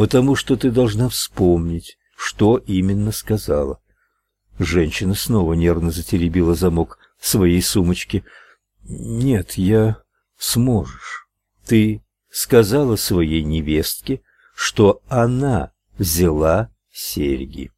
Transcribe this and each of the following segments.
потому что ты должна вспомнить, что именно сказала. Женщина снова нервно затеребила замок своей сумочки. Нет, я сможешь. Ты сказала своей невестке, что она взяла серьги.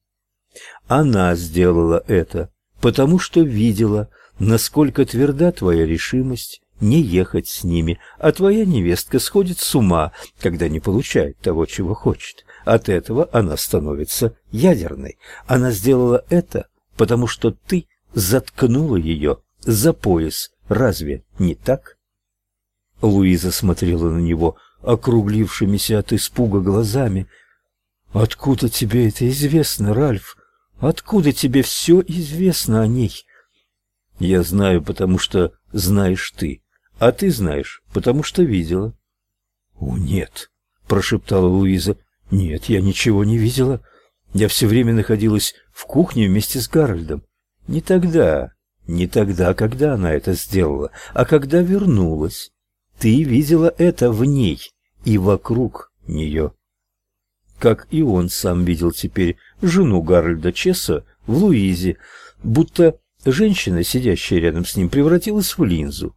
Она сделала это, потому что видела, насколько тверда твоя решимость не ехать с ними, а твоя невестка сходит с ума, когда не получает того, чего хочет. От этого она становится ядерной. Она сделала это, потому что ты заткнула ее за пояс. Разве не так? Луиза смотрела на него округлившимися от испуга глазами. «Откуда тебе это известно, Ральф? Откуда тебе все известно о ней?» «Я знаю, потому что знаешь ты, а ты знаешь, потому что видела». «О, нет», — прошептала Луиза, — «нет, я ничего не видела. Я все время находилась в кухне вместе с Гарольдом. Не тогда, не тогда, когда она это сделала, а когда вернулась. Ты видела это в ней и вокруг нее. Как и он сам видел теперь жену Гарольда Чесса в Луизе, будто женщина, сидящая рядом с ним, превратилась в линзу.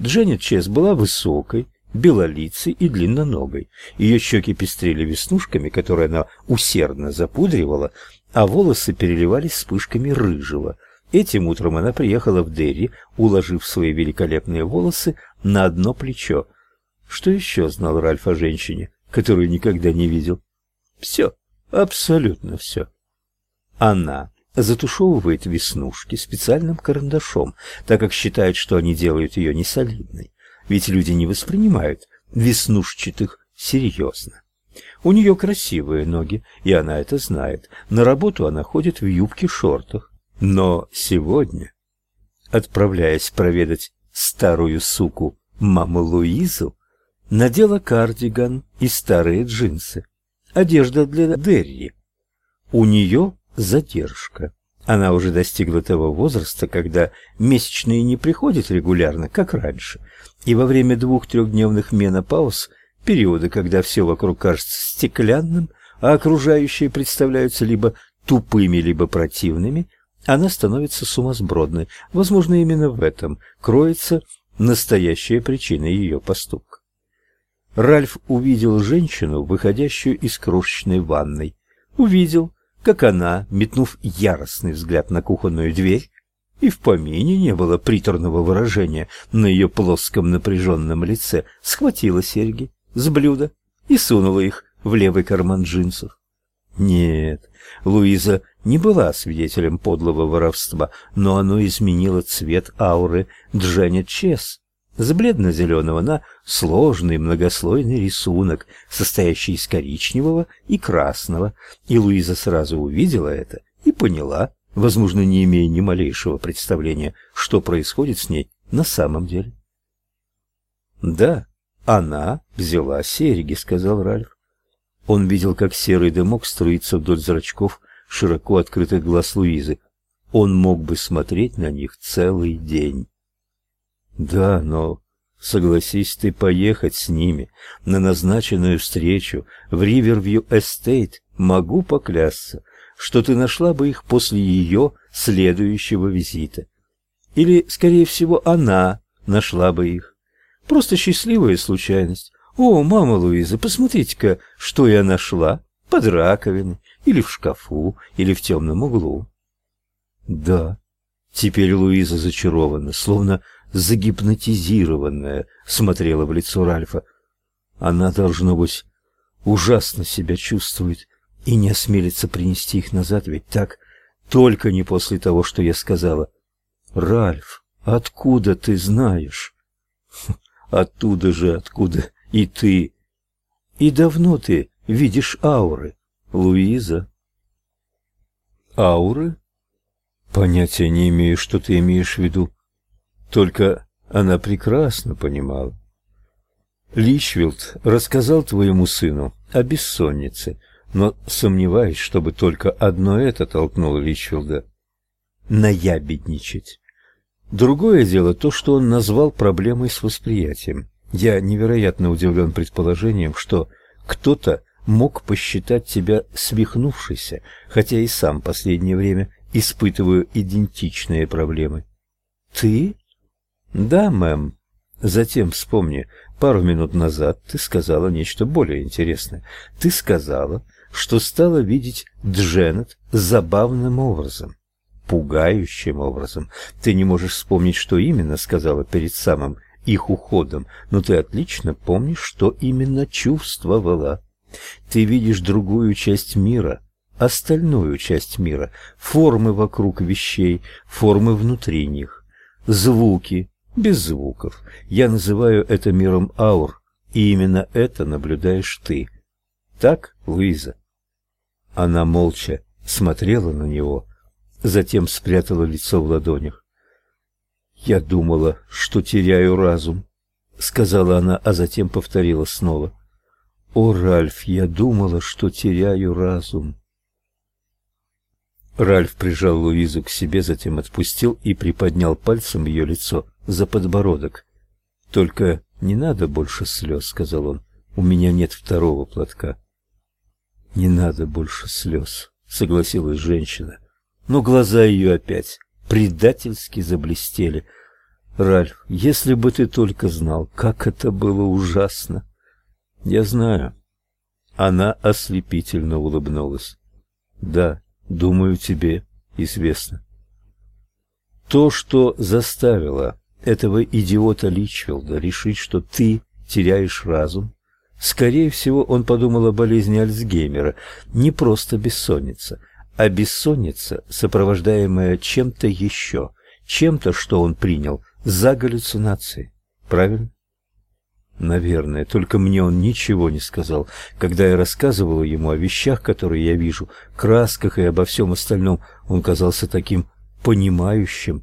Дженнет Чесс была высокой, белолицей и длинноногой. Ее щеки пестрели веснушками, которые она усердно запудривала, а волосы переливались вспышками рыжего. Этим утром она приехала в Дерри, уложив свои великолепные волосы на одно плечо. Что еще знал Ральф о женщине, которую никогда не видел? Все, абсолютно все. Она затушевывает веснушки специальным карандашом, так как считает, что они делают ее несолидной. Ведь люди не воспринимают веснушчатых серьезно. У нее красивые ноги, и она это знает. На работу она ходит в юбке-шортах. Но сегодня, отправляясь проведать старую суку маму Луизу, надела кардиган и старые джинсы. Одежда для Дерри. У нее задержка. Она уже достигла того возраста, когда месячные не приходят регулярно, как раньше, и во время двух-трехдневных менопауз, периода, когда все вокруг кажется стеклянным, а окружающие представляются либо тупыми, либо противными, она становится сумасбродной. Возможно, именно в этом кроется настоящая причина ее поступка. Ральф увидел женщину, выходящую из крошечной ванной. Увидел, как она, метнув яростный взгляд на кухонную дверь, и в помине не было приторного выражения на ее плоском напряженном лице, схватила серьги с блюда и сунула их в левый карман джинсов. Нет, Луиза не была свидетелем подлого воровства, но оно изменило цвет ауры Дженнет Чес с бледно-зеленого на сложный многослойный рисунок, состоящий из коричневого и красного, и Луиза сразу увидела это и поняла, возможно, не имея ни малейшего представления, что происходит с ней на самом деле. «Да, она взяла серьги», — сказал Ральф. Он видел, как серый дымок струится вдоль зрачков широко открытых глаз Луизы. Он мог бы смотреть на них целый день. Да, но согласись ты поехать с ними на назначенную встречу в Ривервью Эстейт, могу поклясться, что ты нашла бы их после ее следующего визита. Или, скорее всего, она нашла бы их. Просто счастливая случайность. О, мама Луиза, посмотрите-ка, что я нашла под раковиной, или в шкафу, или в темном углу. Да, теперь Луиза зачарована, словно загипнотизированная, смотрела в лицо Ральфа. Она, должно быть, ужасно себя чувствует и не осмелится принести их назад, ведь так, только не после того, что я сказала. Ральф, откуда ты знаешь? Оттуда же, откуда и ты. И давно ты видишь ауры, Луиза? Ауры? Понятия не имею, что ты имеешь в виду. Только она прекрасно понимала. Личвилд рассказал твоему сыну о бессоннице, но сомневаюсь, чтобы только одно это толкнуло Личвилда наябедничать. Другое дело то, что он назвал проблемой с восприятием. Я невероятно удивлен предположением, что кто-то мог посчитать тебя свихнувшейся, хотя и сам последнее время испытываю идентичные проблемы. Ты? Да, мэм. Затем вспомни, пару минут назад ты сказала нечто более интересное. Ты сказала, что стала видеть Дженнет забавным образом, пугающим образом. Ты не можешь вспомнить, что именно сказала перед самым их уходом, но ты отлично помнишь, что именно чувствовала. Ты видишь другую часть мира, остальную часть мира, формы вокруг вещей, формы внутри них, звуки, без звуков. Я называю это миром аур, и именно это наблюдаешь ты. Так, Луиза? Она молча смотрела на него, затем спрятала лицо в ладонях. Я думала, что теряю разум, сказала она, а затем повторила снова. О, Ральф, я думала, что теряю разум. Ральф прижал Луизу к себе, затем отпустил и приподнял пальцем ее лицо за подбородок. Только не надо больше слез», — сказал он. У меня нет второго платка. Не надо больше слез», — согласилась женщина. Но глаза ее опять предательски заблестели. Ральф, если бы ты только знал, как это было ужасно. Я знаю. Она ослепительно улыбнулась. Да, думаю, тебе известно. То, что заставило этого идиота Личфилда решить, что ты теряешь разум, скорее всего, он подумал о болезни Альцгеймера, не просто бессонница, а бессонница, сопровождаемая чем-то еще, чем-то, что он принял за галлюцинации. Правильно? Наверное, только мне он ничего не сказал. Когда я рассказывала ему о вещах, которые я вижу, красках и обо всем остальном, он казался таким понимающим.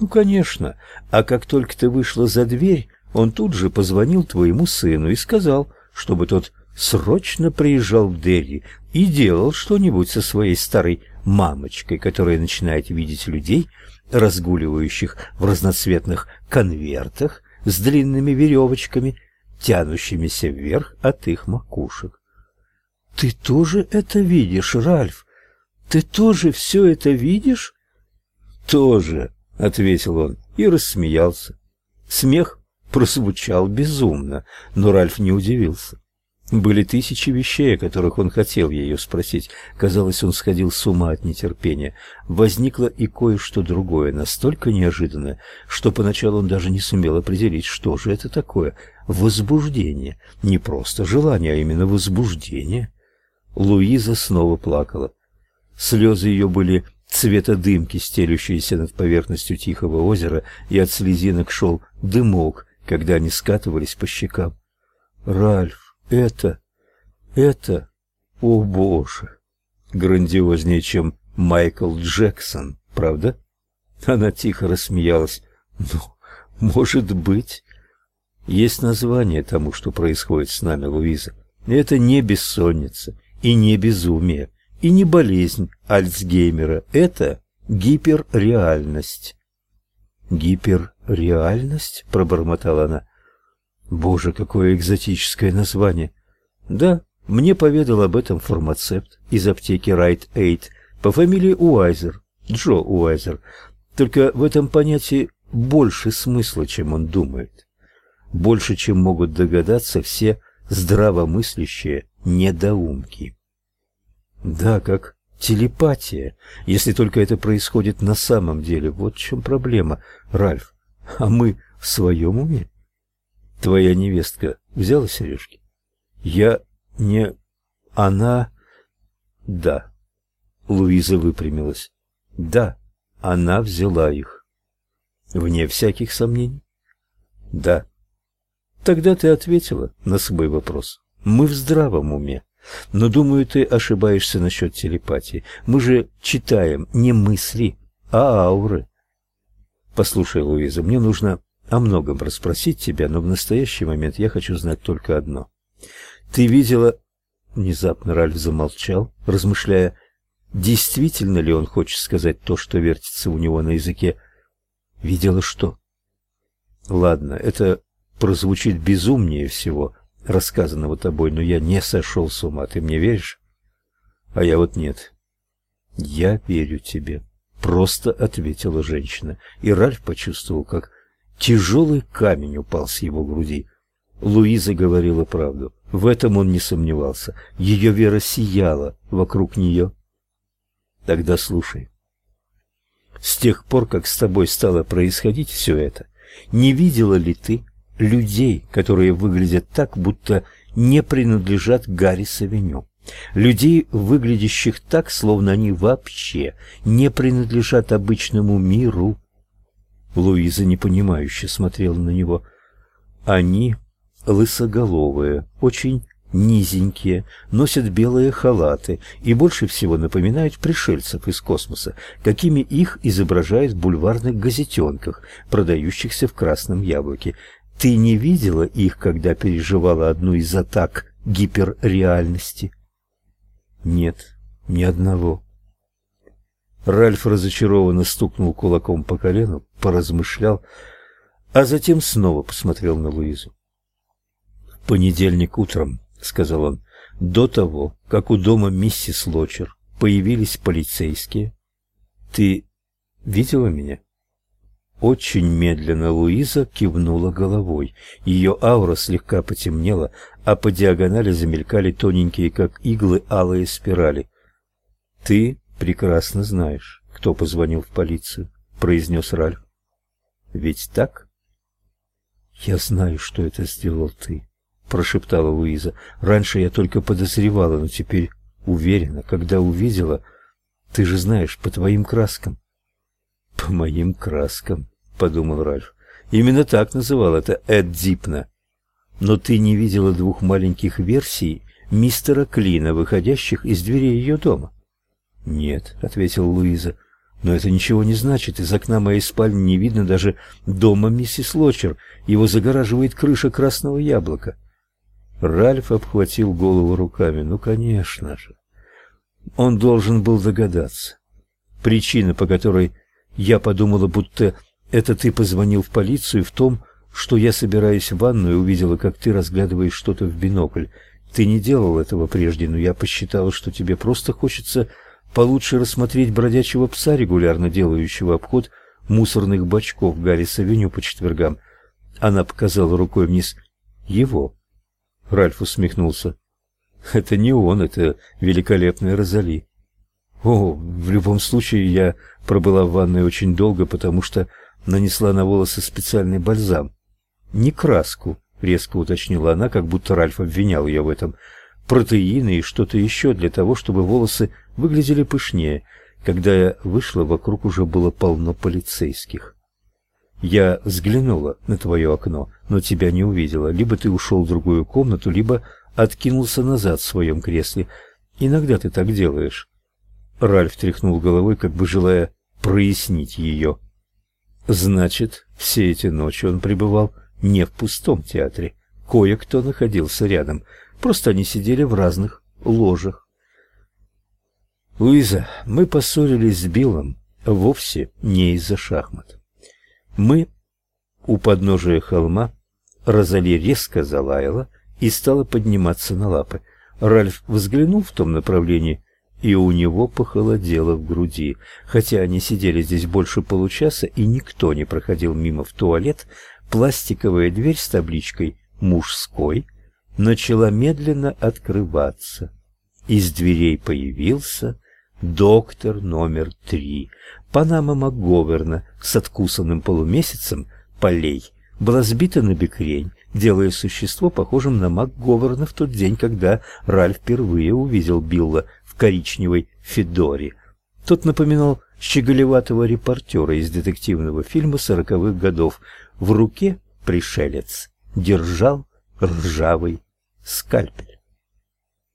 Ну, конечно. А как только ты вышла за дверь, он тут же позвонил твоему сыну и сказал, чтобы тот срочно приезжал в Дерри и делал что-нибудь со своей старой мамочкой, которая начинает видеть людей, разгуливающих в разноцветных конвертах, с длинными веревочками, тянущимися вверх от их макушек. Ты тоже это видишь, Ральф? Ты тоже все это видишь? Тоже, ответил он и рассмеялся. Смех прозвучал безумно, но Ральф не удивился. Были тысячи вещей, о которых он хотел ее спросить. Казалось, он сходил с ума от нетерпения. Возникло и кое-что другое, настолько неожиданное, что поначалу он даже не сумел определить, что же это такое. Возбуждение. Не просто желание, а именно возбуждение. Луиза снова плакала. Слезы ее были цвета дымки, стелющиеся над поверхностью тихого озера, и от слезинок шел дымок, когда они скатывались по щекам. «Ральф!» Это, это, о боже, грандиознее, чем Майкл Джексон, правда? Она тихо рассмеялась. Ну, может быть. Есть название тому, что происходит с нами, Луиза. Это не бессонница и не безумие, и не болезнь Альцгеймера. Это гиперреальность. Гиперреальность, пробормотала она. Боже, какое экзотическое название. Да, мне поведал об этом фармацевт из аптеки Right Aid по фамилии Уайзер, Джо Уайзер. Только в этом понятии больше смысла, чем он думает. Больше, чем могут догадаться все здравомыслящие недоумки. Да, как телепатия, если только это происходит на самом деле. Вот в чем проблема, Ральф. А мы в своем уме? Твоя невестка взяла сережки? Я не... Она... Да. Луиза выпрямилась. Да, она взяла их. Вне всяких сомнений? Да. Тогда ты ответила на свой вопрос. Мы в здравом уме. Но, думаю, ты ошибаешься насчет телепатии. Мы же читаем не мысли, а ауры. Послушай, Луиза, мне нужно о многом расспросить тебя, но в настоящий момент я хочу знать только одно. Ты видела... Внезапно Ральф замолчал, размышляя, действительно ли он хочет сказать то, что вертится у него на языке. Видела что? Ладно, это прозвучит безумнее всего, рассказанного тобой, но я не сошел с ума. Ты мне веришь? А я вот нет. Я верю тебе, просто ответила женщина, и Ральф почувствовал, как тяжелый камень упал с его груди. Луиза говорила правду. В этом он не сомневался. Ее вера сияла вокруг нее. Тогда слушай. С тех пор, как с тобой стало происходить все это, не видела ли ты людей, которые выглядят так, будто не принадлежат Гарри Савиню? Людей, выглядящих так, словно они вообще не принадлежат обычному миру. Луиза непонимающе смотрела на него. Они лысоголовые, очень низенькие, носят белые халаты и больше всего напоминают пришельцев из космоса, какими их изображают в бульварных газетенках, продающихся в красном яблоке. Ты не видела их, когда переживала одну из атак гиперреальности? Нет, ни одного. Ральф разочарованно стукнул кулаком по колену, поразмышлял, а затем снова посмотрел на Луизу. В понедельник утром, сказал он, до того, как у дома миссис Лочер появились полицейские, ты видела меня? Очень медленно Луиза кивнула головой. Ее аура слегка потемнела, а по диагонали замелькали тоненькие, как иглы, алые спирали. «Ты прекрасно знаешь, кто позвонил в полицию», — произнес Ральф. «Ведь так?» «Я знаю, что это сделал ты», — прошептала Луиза. «Раньше я только подозревала, но теперь уверена, когда увидела. Ты же знаешь, по твоим краскам». «По моим краскам», — подумал Ральф. «Именно так называл это Эд Дипна. Но ты не видела двух маленьких версий мистера Клина, выходящих из дверей ее дома?» «Нет», — ответила Луиза. «Но это ничего не значит. Из окна моей спальни не видно даже дома миссис Лочер. Его загораживает крыша красного яблока». Ральф обхватил голову руками. «Ну, конечно же. Он должен был догадаться. Причина, по которой я подумала, будто это ты позвонил в полицию, в том, что я собираюсь в ванну и увидела, как ты разглядываешь что-то в бинокль. Ты не делал этого прежде, но я посчитала, что тебе просто хочется получше рассмотреть бродячего пса, регулярно делающего обход мусорных бачков Гаррис-авеню по четвергам. Она показала рукой вниз. Его. Ральф усмехнулся. Это не он, это великолепная Розали. О, в любом случае я пробыла в ванной очень долго, потому что нанесла на волосы специальный бальзам. Не краску, резко уточнила она, как будто Ральф обвинял ее в этом. Протеины и что-то еще для того, чтобы волосы выглядели пышнее. Когда я вышла, вокруг уже было полно полицейских. Я взглянула на твое окно, но тебя не увидела. Либо ты ушел в другую комнату, либо откинулся назад в своем кресле. Иногда ты так делаешь. Ральф тряхнул головой, как бы желая прояснить ее. Значит, все эти ночи он пребывал не в пустом театре. Кое-кто находился рядом. Просто они сидели в разных ложах. Луиза, мы поссорились с Биллом вовсе не из-за шахмат. Мы у подножия холма Розали резко залаяла и стала подниматься на лапы. Ральф взглянул в том направлении, и у него похолодело в груди. Хотя они сидели здесь больше получаса, и никто не проходил мимо в туалет, пластиковая дверь с табличкой «Мужской» начала медленно открываться. Из дверей появился доктор номер три. Панама МакГоверна с откусанным полумесяцем полей была сбита на бекрень, делая существо похожим на МакГоверна в тот день, когда Ральф впервые увидел Билла коричневой федоре. Тот напоминал щеголеватого репортера из детективного фильма сороковых годов. В руке пришелец держал ржавый скальпель.